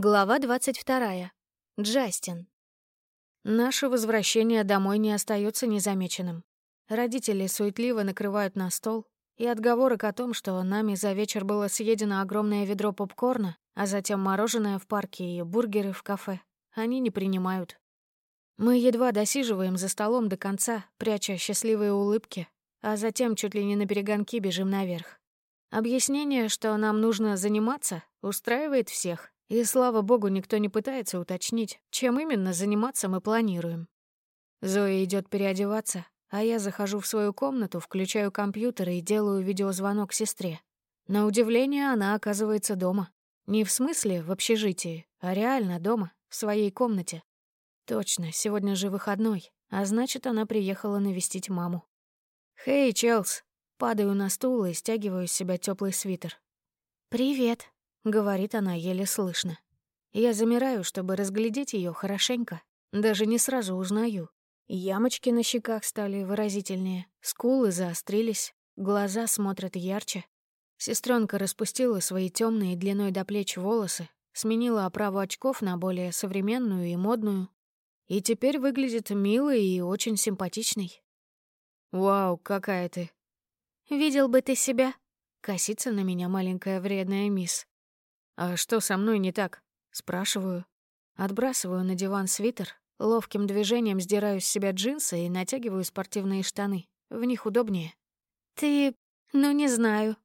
Глава 22. Джастин. Наше возвращение домой не остается незамеченным. Родители суетливо накрывают на стол, и отговорок о том, что нами за вечер было съедено огромное ведро попкорна, а затем мороженое в парке и бургеры в кафе, они не принимают. Мы едва досиживаем за столом до конца, пряча счастливые улыбки, а затем чуть ли не на перегонки бежим наверх. Объяснение, что нам нужно заниматься, устраивает всех, и, слава богу, никто не пытается уточнить, чем именно заниматься мы планируем. Зоя идет переодеваться, а я захожу в свою комнату, включаю компьютер и делаю видеозвонок сестре. На удивление, она оказывается дома. Не в смысле в общежитии, а реально дома, в своей комнате. Точно, сегодня же выходной, а значит, она приехала навестить маму. «Хей, Челс!» Падаю на стул и стягиваю с себя теплый свитер. «Привет», — говорит она еле слышно. Я замираю, чтобы разглядеть ее хорошенько. Даже не сразу узнаю. Ямочки на щеках стали выразительнее, скулы заострились, глаза смотрят ярче. Сестренка распустила свои темные длиной до плеч волосы, сменила оправу очков на более современную и модную, и теперь выглядит милой и очень симпатичной. «Вау, какая ты!» «Видел бы ты себя!» — косится на меня маленькая вредная мисс. «А что со мной не так?» — спрашиваю. Отбрасываю на диван свитер, ловким движением сдираю с себя джинсы и натягиваю спортивные штаны. В них удобнее. «Ты... ну не знаю».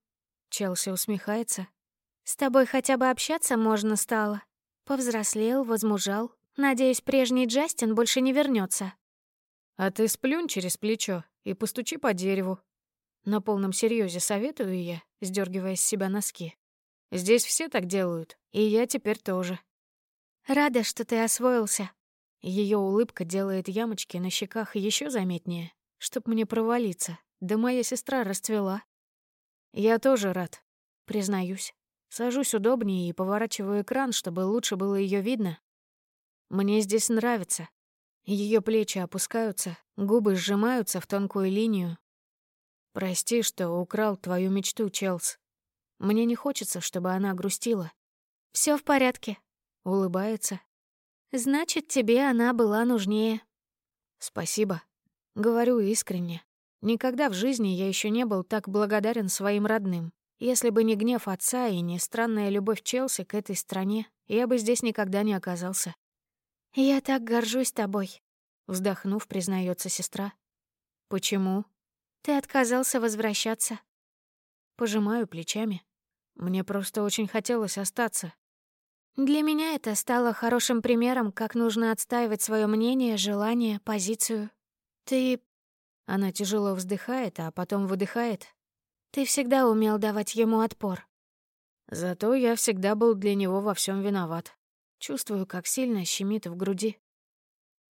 Челси усмехается. «С тобой хотя бы общаться можно стало. Повзрослел, возмужал. Надеюсь, прежний Джастин больше не вернется. «А ты сплюнь через плечо и постучи по дереву». На полном серьезе советую я, сдергивая с себя носки. Здесь все так делают, и я теперь тоже. Рада, что ты освоился. Ее улыбка делает ямочки на щеках еще заметнее, чтоб мне провалиться. Да моя сестра расцвела. Я тоже рад, признаюсь. Сажусь удобнее и поворачиваю экран, чтобы лучше было ее видно. Мне здесь нравится. Ее плечи опускаются, губы сжимаются в тонкую линию. Прости, что украл твою мечту, Челс. Мне не хочется, чтобы она грустила. Все в порядке», — улыбается. «Значит, тебе она была нужнее». «Спасибо», — говорю искренне. Никогда в жизни я еще не был так благодарен своим родным. Если бы не гнев отца и не странная любовь Челси к этой стране, я бы здесь никогда не оказался. «Я так горжусь тобой», — вздохнув, признается сестра. «Почему?» «Ты отказался возвращаться». Пожимаю плечами. Мне просто очень хотелось остаться. Для меня это стало хорошим примером, как нужно отстаивать свое мнение, желание, позицию. Ты... Она тяжело вздыхает, а потом выдыхает. Ты всегда умел давать ему отпор. Зато я всегда был для него во всем виноват. Чувствую, как сильно щемит в груди.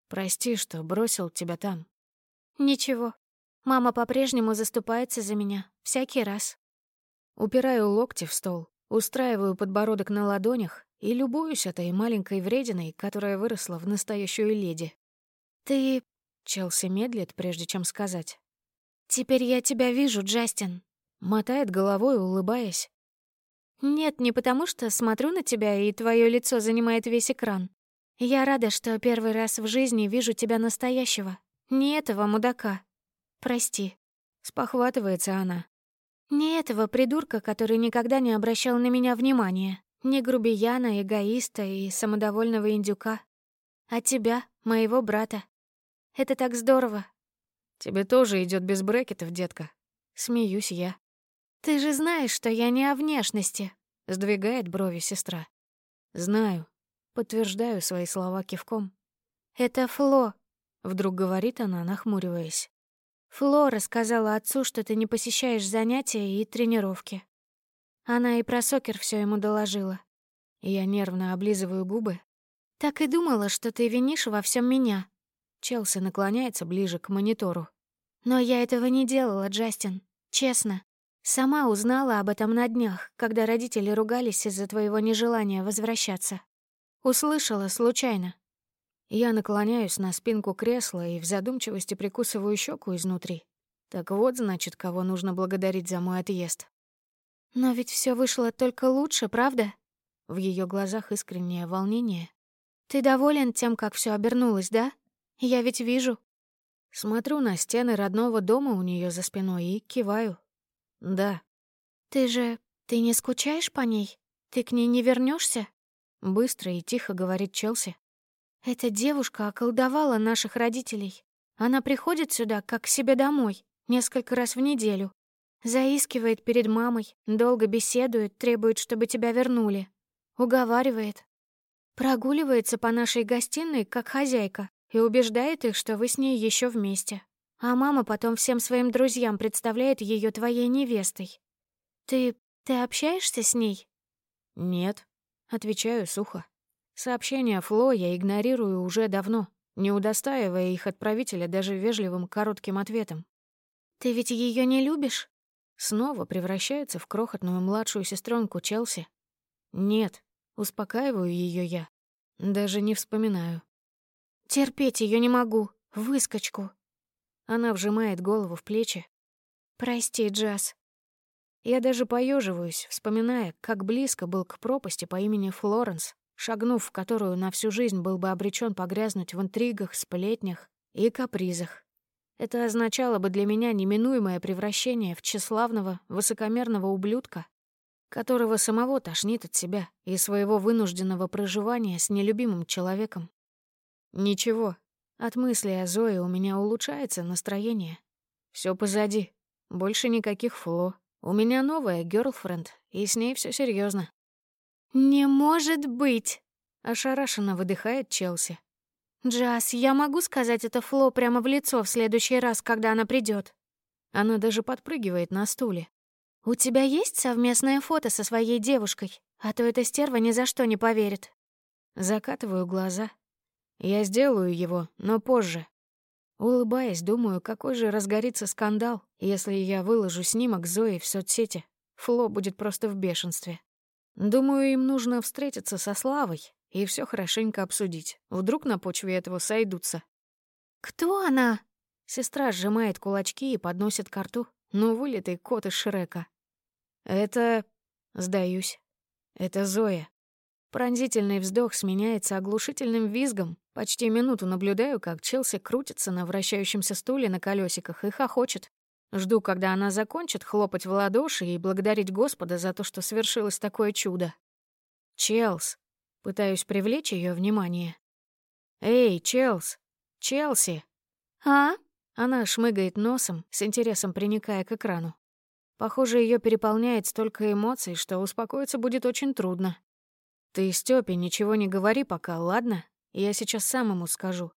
Прости, что бросил тебя там. Ничего. Мама по-прежнему заступается за меня, всякий раз. Упираю локти в стол, устраиваю подбородок на ладонях и любуюсь этой маленькой врединой, которая выросла в настоящую леди. «Ты...» — Челси медлит, прежде чем сказать. «Теперь я тебя вижу, Джастин», — мотает головой, улыбаясь. «Нет, не потому что смотрю на тебя, и твое лицо занимает весь экран. Я рада, что первый раз в жизни вижу тебя настоящего, не этого мудака. Прости». Спохватывается она, не этого придурка, который никогда не обращал на меня внимания. Не грубияна, эгоиста и самодовольного индюка. А тебя, моего брата. Это так здорово. Тебе тоже идет без брекетов, детка. Смеюсь я. Ты же знаешь, что я не о внешности. Сдвигает брови сестра. Знаю. Подтверждаю свои слова кивком. Это Фло, вдруг говорит она, нахмуриваясь. Флора сказала отцу, что ты не посещаешь занятия и тренировки. Она и про сокер все ему доложила. Я нервно облизываю губы. Так и думала, что ты винишь во всем меня. Челси наклоняется ближе к монитору. Но я этого не делала, Джастин. Честно. Сама узнала об этом на днях, когда родители ругались из-за твоего нежелания возвращаться. Услышала случайно. Я наклоняюсь на спинку кресла и в задумчивости прикусываю щеку изнутри. Так вот, значит, кого нужно благодарить за мой отъезд. Но ведь все вышло только лучше, правда? В ее глазах искреннее волнение. «Ты доволен тем, как все обернулось, да? Я ведь вижу». Смотрю на стены родного дома у нее за спиной и киваю. «Да». «Ты же... ты не скучаешь по ней? Ты к ней не вернешься? Быстро и тихо говорит Челси. «Эта девушка околдовала наших родителей. Она приходит сюда, как к себе домой, несколько раз в неделю. Заискивает перед мамой, долго беседует, требует, чтобы тебя вернули. Уговаривает. Прогуливается по нашей гостиной, как хозяйка, и убеждает их, что вы с ней еще вместе. А мама потом всем своим друзьям представляет ее твоей невестой. Ты... ты общаешься с ней? Нет, отвечаю сухо. Сообщения Фло я игнорирую уже давно, не удостаивая их отправителя даже вежливым коротким ответом. «Ты ведь ее не любишь?» Снова превращается в крохотную младшую сестренку Челси. «Нет», успокаиваю ее я. Даже не вспоминаю. «Терпеть ее не могу. Выскочку». Она вжимает голову в плечи. «Прости, Джаз». Я даже поеживаюсь, вспоминая, как близко был к пропасти по имени Флоренс, шагнув в которую на всю жизнь был бы обречен погрязнуть в интригах, сплетнях и капризах. Это означало бы для меня неминуемое превращение в тщеславного, высокомерного ублюдка, которого самого тошнит от себя и своего вынужденного проживания с нелюбимым человеком. Ничего, от мысли о Зое у меня улучшается настроение. Все позади, больше никаких фло. У меня новая гёрлфренд, и с ней все серьезно. «Не может быть!» — ошарашенно выдыхает Челси. «Джаз, я могу сказать это Фло прямо в лицо в следующий раз, когда она придет. Она даже подпрыгивает на стуле. «У тебя есть совместное фото со своей девушкой? А то эта стерва ни за что не поверит». Закатываю глаза. Я сделаю его, но позже. Улыбаясь, думаю, какой же разгорится скандал, если я выложу снимок Зои в соцсети. Фло будет просто в бешенстве. Думаю, им нужно встретиться со Славой и все хорошенько обсудить. Вдруг на почве этого сойдутся. «Кто она?» Сестра сжимает кулачки и подносит к рту. Ну, вылитый кот из Шрека. «Это...» Сдаюсь. «Это Зоя». Пронзительный вздох сменяется оглушительным визгом. Почти минуту наблюдаю, как Челси крутится на вращающемся стуле на колесиках и хохочет. Жду, когда она закончит хлопать в ладоши и благодарить Господа за то, что свершилось такое чудо. «Челс!» Пытаюсь привлечь ее внимание. «Эй, Челс! Челси!» «А?» Она шмыгает носом, с интересом приникая к экрану. Похоже, ее переполняет столько эмоций, что успокоиться будет очень трудно. «Ты, Стёпе, ничего не говори пока, ладно? Я сейчас сам ему скажу».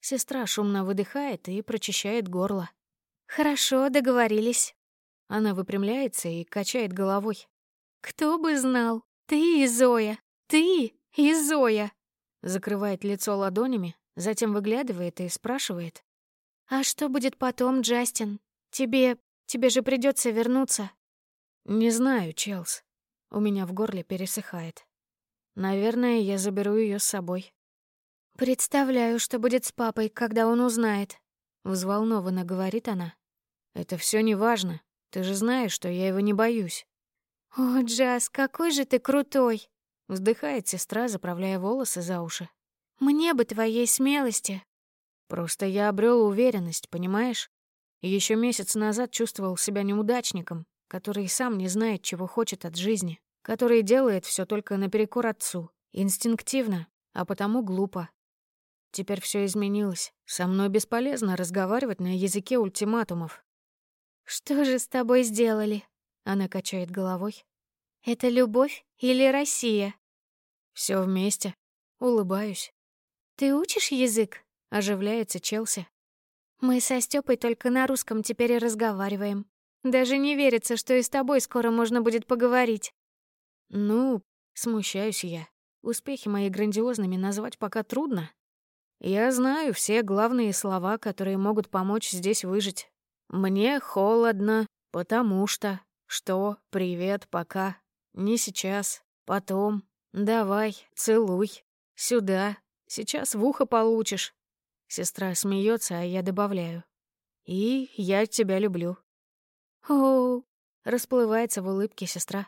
Сестра шумно выдыхает и прочищает горло. «Хорошо, договорились». Она выпрямляется и качает головой. «Кто бы знал? Ты и Зоя! Ты и Зоя!» Закрывает лицо ладонями, затем выглядывает и спрашивает. «А что будет потом, Джастин? Тебе... тебе же придется вернуться?» «Не знаю, Челс. У меня в горле пересыхает. Наверное, я заберу ее с собой». «Представляю, что будет с папой, когда он узнает», — взволнованно говорит она. «Это все не важно. Ты же знаешь, что я его не боюсь». «О, Джаз, какой же ты крутой!» — вздыхает сестра, заправляя волосы за уши. «Мне бы твоей смелости». Просто я обрел уверенность, понимаешь? Еще месяц назад чувствовал себя неудачником, который сам не знает, чего хочет от жизни, который делает все только наперекор отцу, инстинктивно, а потому глупо. Теперь все изменилось. Со мной бесполезно разговаривать на языке ультиматумов. «Что же с тобой сделали?» Она качает головой. «Это любовь или Россия?» Все вместе. Улыбаюсь. «Ты учишь язык?» Оживляется Челси. «Мы со Стёпой только на русском теперь и разговариваем. Даже не верится, что и с тобой скоро можно будет поговорить». «Ну, смущаюсь я. Успехи мои грандиозными назвать пока трудно. Я знаю все главные слова, которые могут помочь здесь выжить. Мне холодно, потому что... Что? Привет, пока. Не сейчас. Потом. Давай, целуй. Сюда. Сейчас в ухо получишь. Сестра смеется, а я добавляю. И я тебя люблю. О, расплывается в улыбке сестра.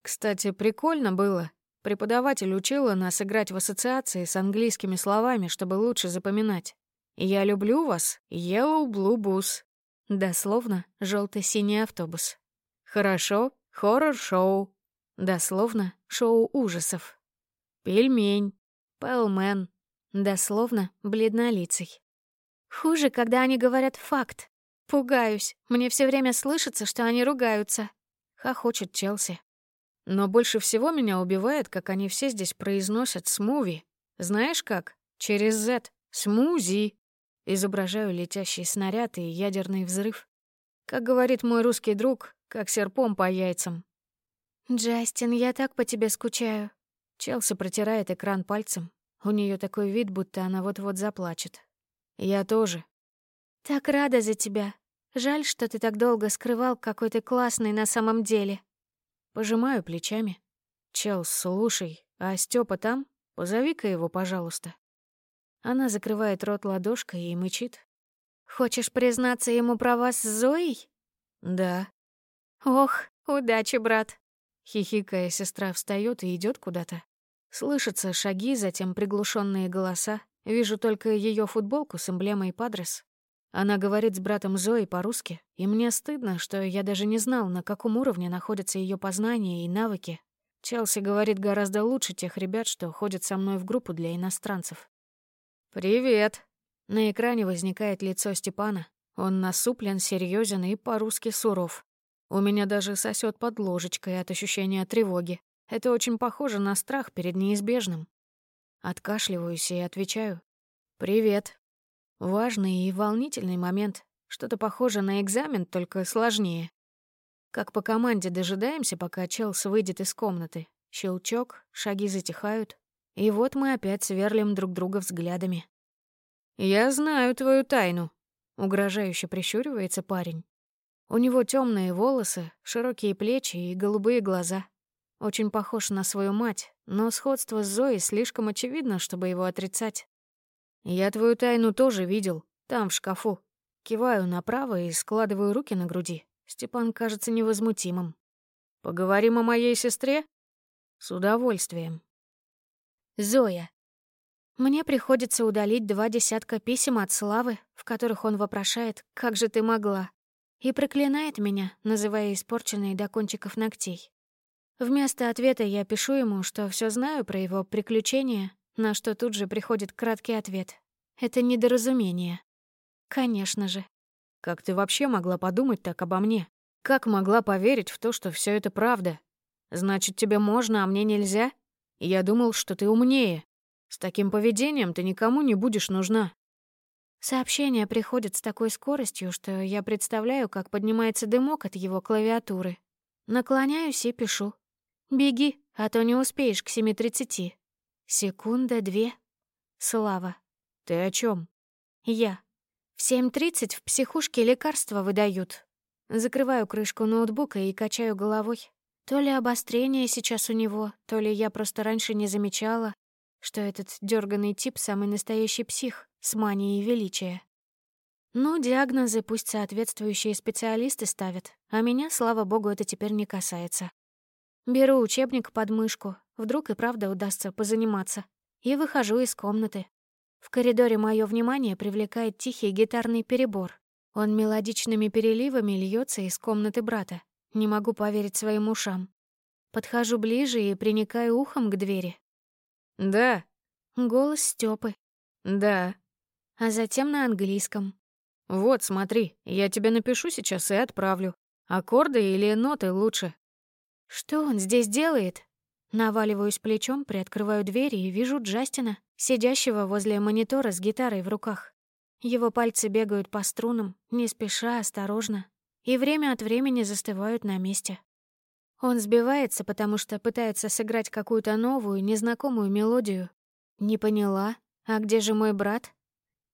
Кстати, прикольно было. Преподаватель учила нас играть в ассоциации с английскими словами, чтобы лучше запоминать. «Я люблю вас, Yellow Blue Bus». Дословно, желто синий автобус. Хорошо, хоррор-шоу. Дословно, шоу ужасов. Пельмень, пэлмен. Дословно, бледнолицый. Хуже, когда они говорят «факт». Пугаюсь. Мне все время слышится, что они ругаются. Хохочет Челси. Но больше всего меня убивает, как они все здесь произносят «смуви». Знаешь как? Через «з». «Смузи». Изображаю летящий снаряд и ядерный взрыв. Как говорит мой русский друг, как серпом по яйцам. «Джастин, я так по тебе скучаю». Челси протирает экран пальцем. У нее такой вид, будто она вот-вот заплачет. «Я тоже». «Так рада за тебя. Жаль, что ты так долго скрывал, какой ты классный на самом деле». Пожимаю плечами. «Челс, слушай, а Степа там? Позови-ка его, пожалуйста». Она закрывает рот ладошкой и мычит. «Хочешь признаться ему про вас с Зоей?» «Да». «Ох, удачи, брат». Хихикая, сестра встает и идет куда-то. Слышатся шаги, затем приглушенные голоса. Вижу только ее футболку с эмблемой Падрес. Она говорит с братом Зои по-русски, и мне стыдно, что я даже не знал, на каком уровне находятся ее познания и навыки. Челси говорит гораздо лучше тех ребят, что ходят со мной в группу для иностранцев. «Привет!» На экране возникает лицо Степана. Он насуплен, серьезен и по-русски суров. У меня даже сосет под ложечкой от ощущения тревоги. Это очень похоже на страх перед неизбежным. Откашливаюсь и отвечаю. «Привет». Важный и волнительный момент. Что-то похоже на экзамен, только сложнее. Как по команде дожидаемся, пока Челс выйдет из комнаты. Щелчок, шаги затихают. И вот мы опять сверлим друг друга взглядами. «Я знаю твою тайну», — угрожающе прищуривается парень. У него темные волосы, широкие плечи и голубые глаза. Очень похож на свою мать, но сходство с Зоей слишком очевидно, чтобы его отрицать. «Я твою тайну тоже видел, там, в шкафу». Киваю направо и складываю руки на груди. Степан кажется невозмутимым. «Поговорим о моей сестре?» «С удовольствием». Зоя. Мне приходится удалить два десятка писем от Славы, в которых он вопрошает «Как же ты могла?» и проклинает меня, называя испорченной до кончиков ногтей. Вместо ответа я пишу ему, что все знаю про его приключения, на что тут же приходит краткий ответ. Это недоразумение. Конечно же. Как ты вообще могла подумать так обо мне? Как могла поверить в то, что все это правда? Значит, тебе можно, а мне нельзя? Я думал, что ты умнее. С таким поведением ты никому не будешь нужна. Сообщение приходит с такой скоростью, что я представляю, как поднимается дымок от его клавиатуры. Наклоняюсь и пишу. «Беги, а то не успеешь к 7.30». Секунда, две. Слава. «Ты о чем? Я. В 7.30 в психушке лекарства выдают. Закрываю крышку ноутбука и качаю головой. То ли обострение сейчас у него, то ли я просто раньше не замечала, что этот дерганный тип самый настоящий псих с манией величия. Ну, диагнозы пусть соответствующие специалисты ставят, а меня, слава богу, это теперь не касается. Беру учебник под мышку, вдруг и правда удастся позаниматься, и выхожу из комнаты. В коридоре мое внимание привлекает тихий гитарный перебор. Он мелодичными переливами льется из комнаты брата, не могу поверить своим ушам. Подхожу ближе и приникаю ухом к двери. «Да». Голос Стёпы. «Да». А затем на английском. «Вот, смотри, я тебе напишу сейчас и отправлю. Аккорды или ноты лучше?» «Что он здесь делает?» Наваливаюсь плечом, приоткрываю дверь и вижу Джастина, сидящего возле монитора с гитарой в руках. Его пальцы бегают по струнам, не спеша, осторожно, и время от времени застывают на месте. Он сбивается, потому что пытается сыграть какую-то новую, незнакомую мелодию. Не поняла, а где же мой брат?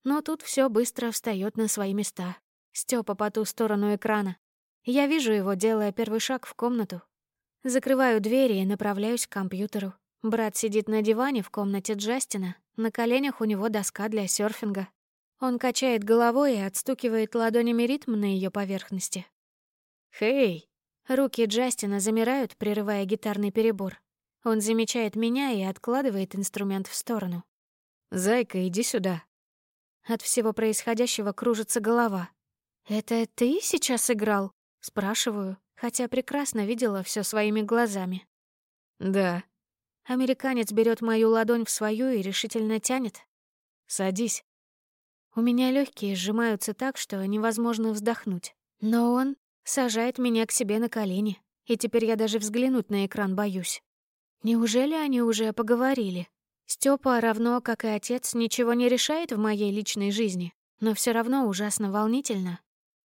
Но тут все быстро встает на свои места. Степа по ту сторону экрана. Я вижу его, делая первый шаг в комнату. Закрываю двери и направляюсь к компьютеру. Брат сидит на диване в комнате Джастина. На коленях у него доска для серфинга. Он качает головой и отстукивает ладонями ритм на ее поверхности. «Хей!» Руки Джастина замирают, прерывая гитарный перебор. Он замечает меня и откладывает инструмент в сторону. «Зайка, иди сюда». От всего происходящего кружится голова. «Это ты сейчас играл?» — спрашиваю, хотя прекрасно видела все своими глазами. «Да». Американец берет мою ладонь в свою и решительно тянет. «Садись». У меня легкие сжимаются так, что невозможно вздохнуть. Но он сажает меня к себе на колени, и теперь я даже взглянуть на экран боюсь. Неужели они уже поговорили? Степа, равно как и отец, ничего не решает в моей личной жизни, но все равно ужасно волнительно.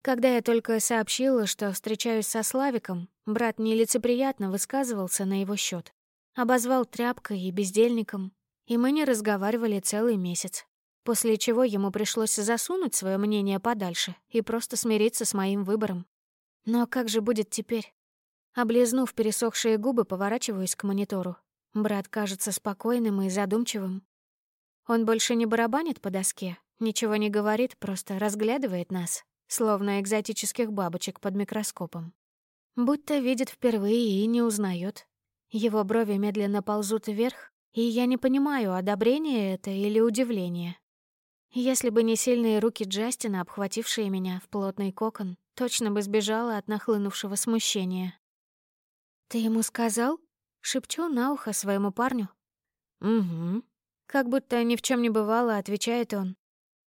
Когда я только сообщила, что встречаюсь со Славиком, брат нелицеприятно высказывался на его счет, Обозвал тряпкой и бездельником, и мы не разговаривали целый месяц. После чего ему пришлось засунуть свое мнение подальше и просто смириться с моим выбором. Но как же будет теперь? Облизнув пересохшие губы, поворачиваюсь к монитору. Брат кажется спокойным и задумчивым. Он больше не барабанит по доске, ничего не говорит, просто разглядывает нас, словно экзотических бабочек под микроскопом. Будто видит впервые и не узнает. Его брови медленно ползут вверх, и я не понимаю, одобрение это или удивление. Если бы не сильные руки Джастина, обхватившие меня в плотный кокон, точно бы сбежала от нахлынувшего смущения. «Ты ему сказал?» — шепчу на ухо своему парню. «Угу». Как будто ни в чем не бывало, отвечает он.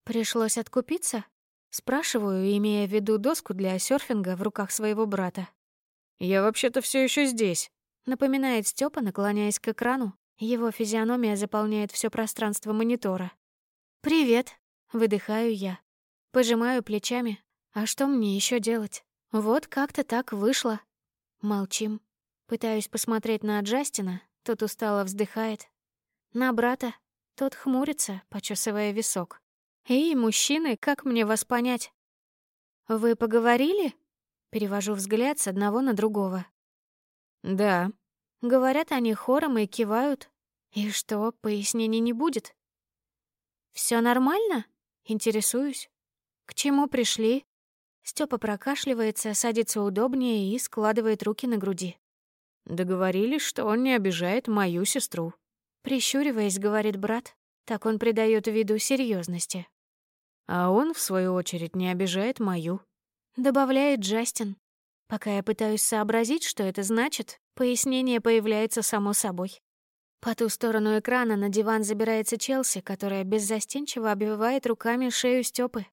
«Пришлось откупиться?» Спрашиваю, имея в виду доску для серфинга в руках своего брата. «Я вообще-то все еще здесь», — напоминает Степа, наклоняясь к экрану. Его физиономия заполняет все пространство монитора. «Привет», — выдыхаю я. Пожимаю плечами. А что мне еще делать? Вот как-то так вышло. Молчим. Пытаюсь посмотреть на Джастина, тот устало вздыхает. На брата, тот хмурится, почесывая висок. «Эй, мужчины, как мне вас понять?» «Вы поговорили?» Перевожу взгляд с одного на другого. «Да». Говорят они хором и кивают. И что, пояснений не будет? Все нормально?» Интересуюсь. «К чему пришли?» Степа прокашливается, садится удобнее и складывает руки на груди. Договорились, что он не обижает мою сестру. Прищуриваясь, говорит брат, так он придает виду серьезности. А он, в свою очередь, не обижает мою. Добавляет Джастин. Пока я пытаюсь сообразить, что это значит, пояснение появляется само собой. По ту сторону экрана на диван забирается Челси, которая беззастенчиво обвивает руками шею Стёпы.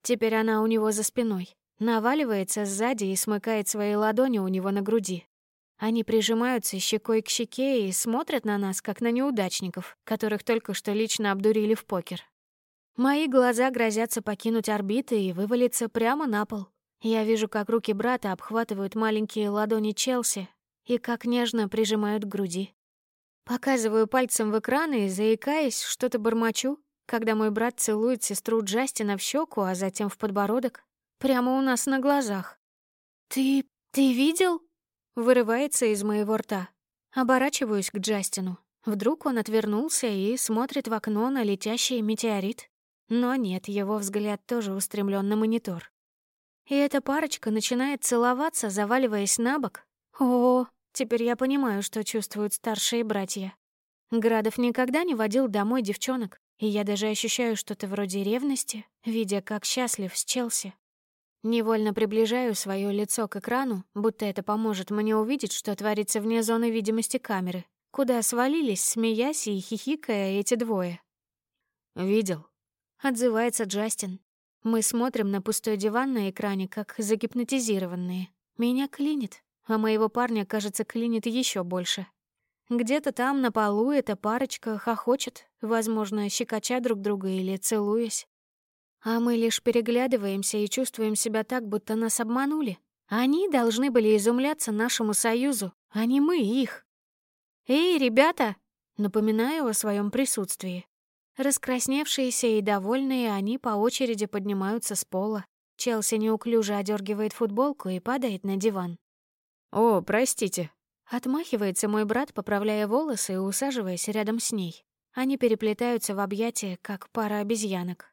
Теперь она у него за спиной, наваливается сзади и смыкает свои ладони у него на груди. Они прижимаются щекой к щеке и смотрят на нас, как на неудачников, которых только что лично обдурили в покер. Мои глаза грозятся покинуть орбиты и вывалиться прямо на пол. Я вижу, как руки брата обхватывают маленькие ладони Челси и как нежно прижимают к груди. Показываю пальцем в экран и, заикаясь, что-то бормочу, когда мой брат целует сестру Джастина в щеку, а затем в подбородок, прямо у нас на глазах. «Ты... ты видел?» Вырывается из моего рта. Оборачиваюсь к Джастину. Вдруг он отвернулся и смотрит в окно на летящий метеорит. Но нет, его взгляд тоже устремлен на монитор. И эта парочка начинает целоваться, заваливаясь на бок. О, теперь я понимаю, что чувствуют старшие братья. Градов никогда не водил домой девчонок, и я даже ощущаю что-то вроде ревности, видя, как счастлив с Челси. Невольно приближаю свое лицо к экрану, будто это поможет мне увидеть, что творится вне зоны видимости камеры, куда свалились, смеясь и хихикая эти двое. «Видел?» — отзывается Джастин. Мы смотрим на пустой диван на экране, как загипнотизированные. Меня клинит, а моего парня, кажется, клинит еще больше. Где-то там, на полу, эта парочка хохочет, возможно, щекоча друг друга или целуясь. А мы лишь переглядываемся и чувствуем себя так, будто нас обманули. Они должны были изумляться нашему союзу, а не мы их. «Эй, ребята!» — напоминаю о своем присутствии. Раскрасневшиеся и довольные, они по очереди поднимаются с пола. Челси неуклюже одергивает футболку и падает на диван. «О, простите». Отмахивается мой брат, поправляя волосы и усаживаясь рядом с ней. Они переплетаются в объятия, как пара обезьянок.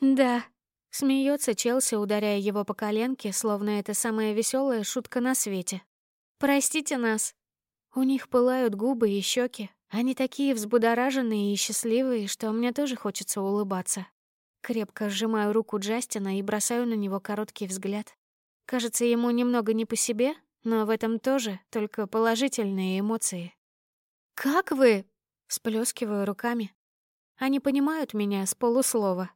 «Да», — смеется Челси, ударяя его по коленке, словно это самая веселая шутка на свете. «Простите нас». У них пылают губы и щеки. Они такие взбудораженные и счастливые, что мне тоже хочется улыбаться. Крепко сжимаю руку Джастина и бросаю на него короткий взгляд. Кажется, ему немного не по себе, но в этом тоже только положительные эмоции. «Как вы?» — всплескиваю руками. Они понимают меня с полуслова.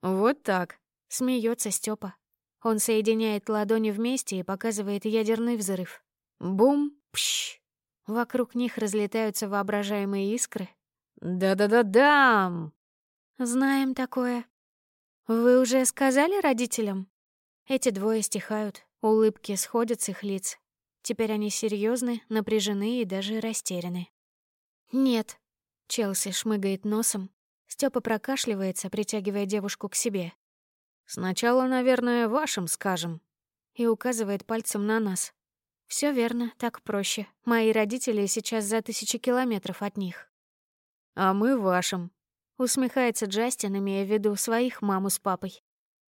«Вот так», — смеется Степа. Он соединяет ладони вместе и показывает ядерный взрыв. Бум, пш. Вокруг них разлетаются воображаемые искры. Да-да-да-дам! Знаем такое. Вы уже сказали родителям? Эти двое стихают, улыбки сходят с их лиц. Теперь они серьезны, напряжены и даже растеряны. Нет. Челси шмыгает носом. Степа прокашливается, притягивая девушку к себе. Сначала, наверное, вашим скажем. И указывает пальцем на нас. Все верно, так проще. Мои родители сейчас за тысячи километров от них. А мы вашим. Усмехается Джастин, имея в виду своих маму с папой.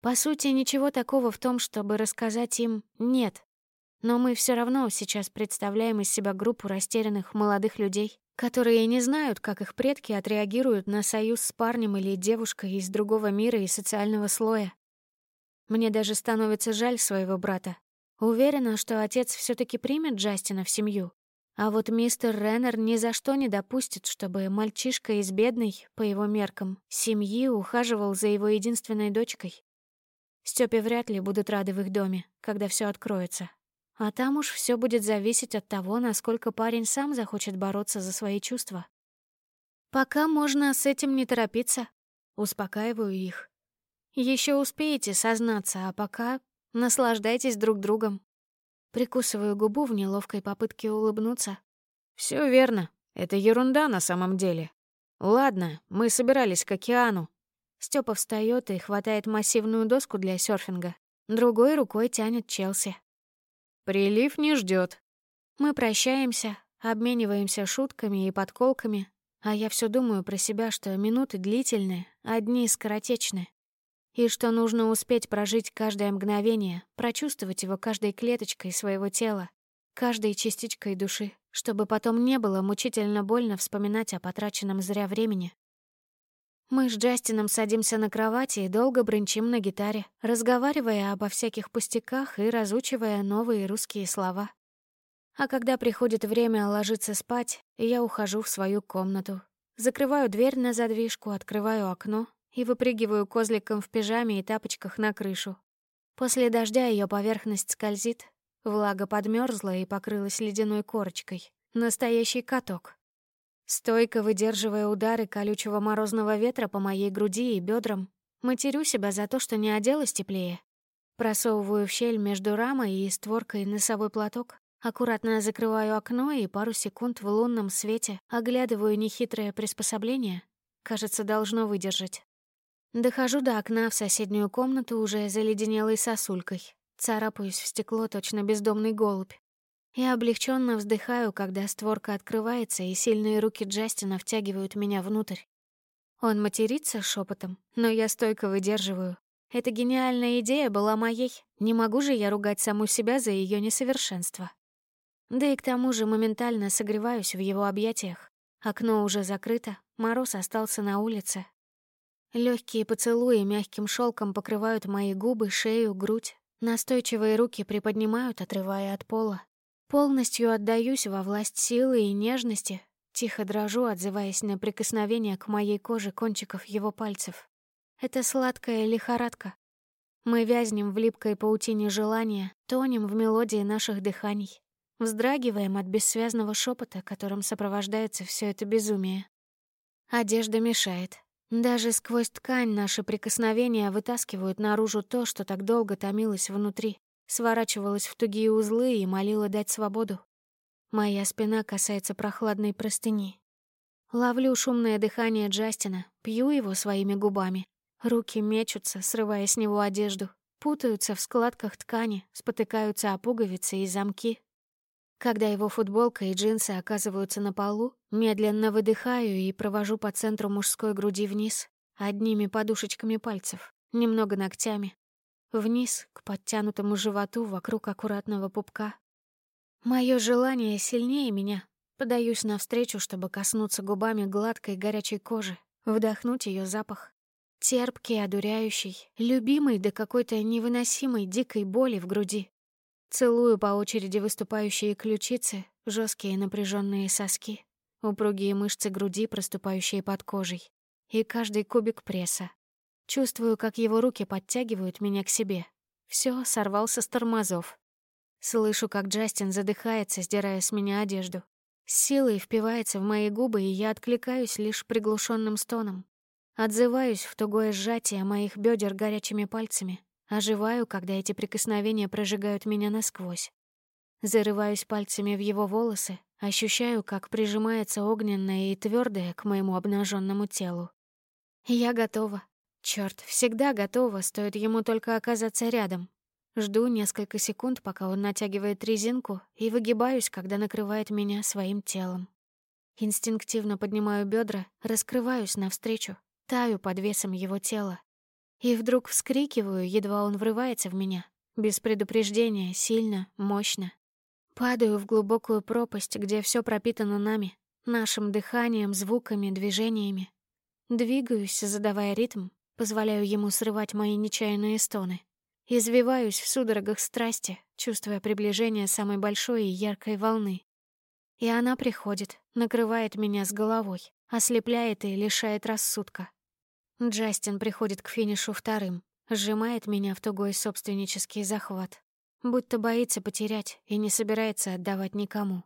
По сути, ничего такого в том, чтобы рассказать им «нет». Но мы все равно сейчас представляем из себя группу растерянных молодых людей, которые не знают, как их предки отреагируют на союз с парнем или девушкой из другого мира и социального слоя. Мне даже становится жаль своего брата. Уверена, что отец все таки примет Джастина в семью. А вот мистер Реннер ни за что не допустит, чтобы мальчишка из бедной, по его меркам, семьи ухаживал за его единственной дочкой. Стёпе вряд ли будут рады в их доме, когда все откроется. А там уж все будет зависеть от того, насколько парень сам захочет бороться за свои чувства. Пока можно с этим не торопиться. Успокаиваю их. Еще успеете сознаться, а пока наслаждайтесь друг другом. Прикусываю губу в неловкой попытке улыбнуться. Все верно. Это ерунда на самом деле. Ладно, мы собирались к океану. Степа встает и хватает массивную доску для серфинга. Другой рукой тянет Челси. Прилив не ждет. Мы прощаемся, обмениваемся шутками и подколками, а я все думаю про себя, что минуты длительные, а дни скоротечны и что нужно успеть прожить каждое мгновение, прочувствовать его каждой клеточкой своего тела, каждой частичкой души, чтобы потом не было мучительно больно вспоминать о потраченном зря времени. Мы с Джастином садимся на кровати и долго бренчим на гитаре, разговаривая обо всяких пустяках и разучивая новые русские слова. А когда приходит время ложиться спать, я ухожу в свою комнату, закрываю дверь на задвижку, открываю окно и выпрыгиваю козликом в пижаме и тапочках на крышу. После дождя ее поверхность скользит, влага подмерзла и покрылась ледяной корочкой. Настоящий каток. Стойко выдерживая удары колючего морозного ветра по моей груди и бедрам, матерю себя за то, что не оделась теплее. Просовываю в щель между рамой и створкой носовой платок, аккуратно закрываю окно и пару секунд в лунном свете оглядываю нехитрое приспособление. Кажется, должно выдержать. Дохожу до окна в соседнюю комнату уже заледенелой сосулькой. Царапаюсь в стекло точно бездомный голубь. И облегченно вздыхаю, когда створка открывается, и сильные руки Джастина втягивают меня внутрь. Он матерится шепотом, но я стойко выдерживаю. Эта гениальная идея была моей. Не могу же я ругать саму себя за ее несовершенство. Да и к тому же моментально согреваюсь в его объятиях. Окно уже закрыто, мороз остался на улице, Легкие поцелуи мягким шелком покрывают мои губы, шею, грудь. Настойчивые руки приподнимают, отрывая от пола. Полностью отдаюсь во власть силы и нежности. Тихо дрожу, отзываясь на прикосновение к моей коже кончиков его пальцев. Это сладкая лихорадка. Мы вязнем в липкой паутине желания, тонем в мелодии наших дыханий. Вздрагиваем от бессвязного шепота, которым сопровождается все это безумие. Одежда мешает, даже сквозь ткань наши прикосновения вытаскивают наружу то, что так долго томилось внутри, сворачивалось в тугие узлы и молило дать свободу. Моя спина касается прохладной простыни. Ловлю шумное дыхание Джастина, пью его своими губами. Руки мечутся, срывая с него одежду, путаются в складках ткани, спотыкаются о пуговицы и замки. Когда его футболка и джинсы оказываются на полу, медленно выдыхаю и провожу по центру мужской груди вниз, одними подушечками пальцев, немного ногтями. Вниз, к подтянутому животу вокруг аккуратного пупка. Мое желание сильнее меня, Подаюсь навстречу, чтобы коснуться губами гладкой горячей кожи, вдохнуть ее запах. Терпкий, одуряющий, любимый до какой-то невыносимой дикой боли в груди. Целую по очереди выступающие ключицы, жесткие напряженные соски, упругие мышцы груди, проступающие под кожей, и каждый кубик пресса. Чувствую, как его руки подтягивают меня к себе. Все сорвался с тормозов. Слышу, как Джастин задыхается, сдирая с меня одежду. С силой впивается в мои губы, и я откликаюсь лишь приглушенным стоном. Отзываюсь в тугое сжатие моих бедер горячими пальцами, оживаю, когда эти прикосновения прожигают меня насквозь. Зарываюсь пальцами в его волосы, ощущаю, как прижимается огненное и твердое к моему обнаженному телу. Я готова. Черт, всегда готова, стоит ему только оказаться рядом. Жду несколько секунд, пока он натягивает резинку, и выгибаюсь, когда накрывает меня своим телом. Инстинктивно поднимаю бедра, раскрываюсь навстречу, таю под весом его тела. И вдруг вскрикиваю, едва он врывается в меня. Без предупреждения, сильно, мощно. Падаю в глубокую пропасть, где все пропитано нами, нашим дыханием, звуками, движениями. Двигаюсь, задавая ритм, позволяю ему срывать мои нечаянные стоны. Извиваюсь в судорогах страсти, чувствуя приближение самой большой и яркой волны. И она приходит, накрывает меня с головой, ослепляет и лишает рассудка. Джастин приходит к финишу вторым, сжимает меня в тугой собственнический захват, будто боится потерять и не собирается отдавать никому.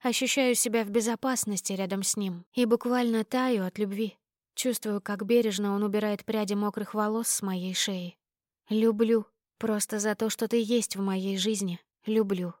Ощущаю себя в безопасности рядом с ним и буквально таю от любви. Чувствую, как бережно он убирает пряди мокрых волос с моей шеи. Люблю. Просто за то, что ты есть в моей жизни. Люблю.